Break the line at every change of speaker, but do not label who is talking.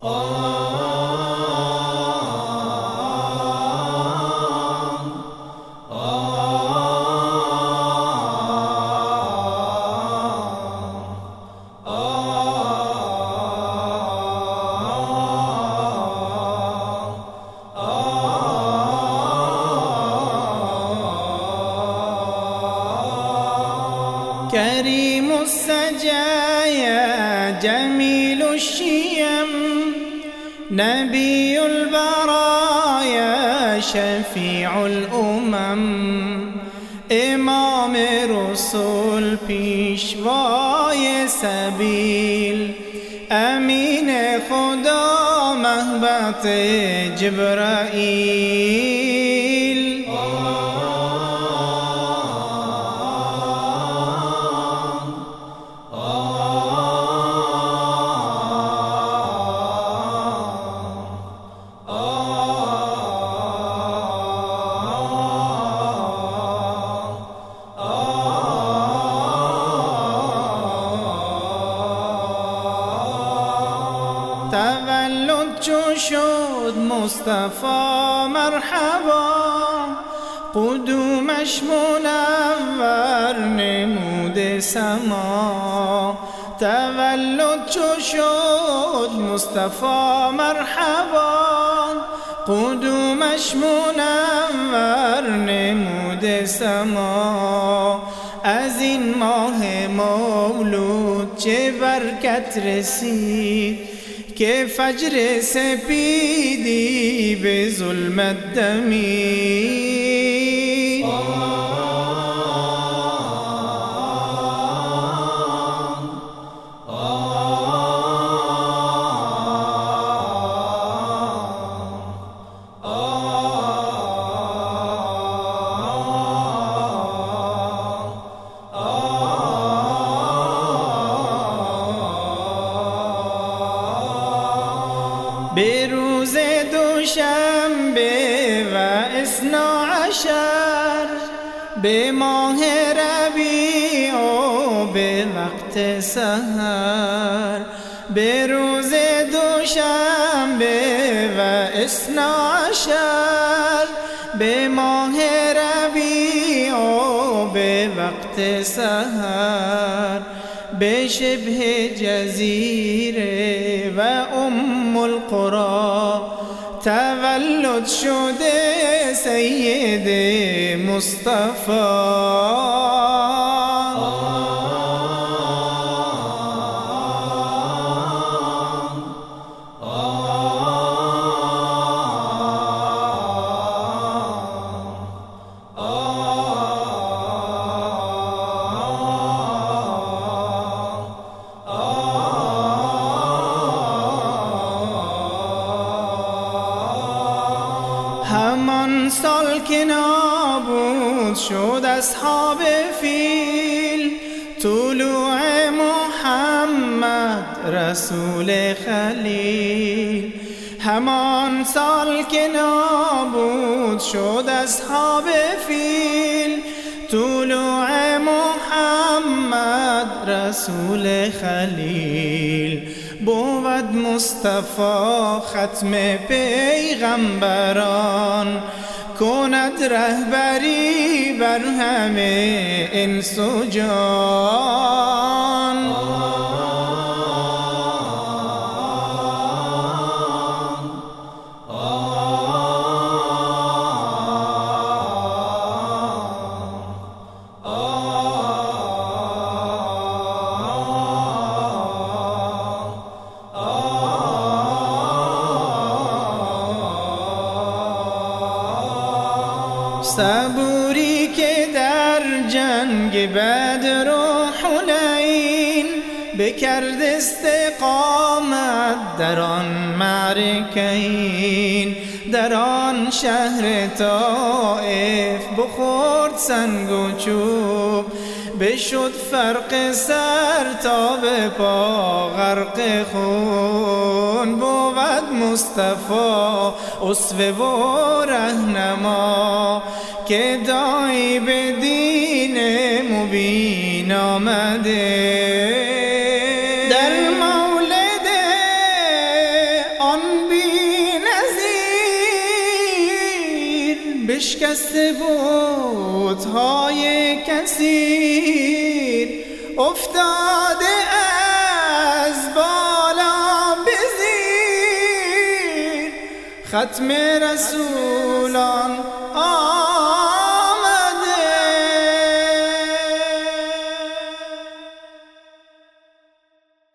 كريم السجايا جميل الشيم نبي البرايا شفيع الأمم. إمام رسول پیشوای سبیل. أمین خدا مهبت جبرائیل. تولد چو شد مصطفی مرحبا. قدومش منور نمود سما. تولد چو شد مصطفی مرحبا. قدومش منور نمود سما. از این ماه مولود چه برکت رسید؟ كيف فجر سے بظلم دی بے به روز دوشنبه و اسنا عشر به ماه ربیع و به وقت سهر به روز دوشنبه و اسنا عشر به ماه ربیع و به وقت سهر به شبه جزیره ام القرى تولد شده سید مصطفی. همان سال که نابود شد اصحاب فیل طلوع محمد رسول خلیل. همان سال که نابود شد اصحاب فیل طلوع محمد رسول خلیل. بود مصطفی ختم پیغمبران. کند رهبری بر همه انس و جان. صبوری که در جنگ بدر و حنین بکرد استقامت در آن معرکین در آن شهر طائف بخورد سنگ و چوب. بشد فرق سر تا به پا غرق خون بود مصطفی اسوه و رهنما. که دایی به دین مبین آمده. بشکسته بود های کثیر. افتاده از بالا بزیر ختم رسولان آه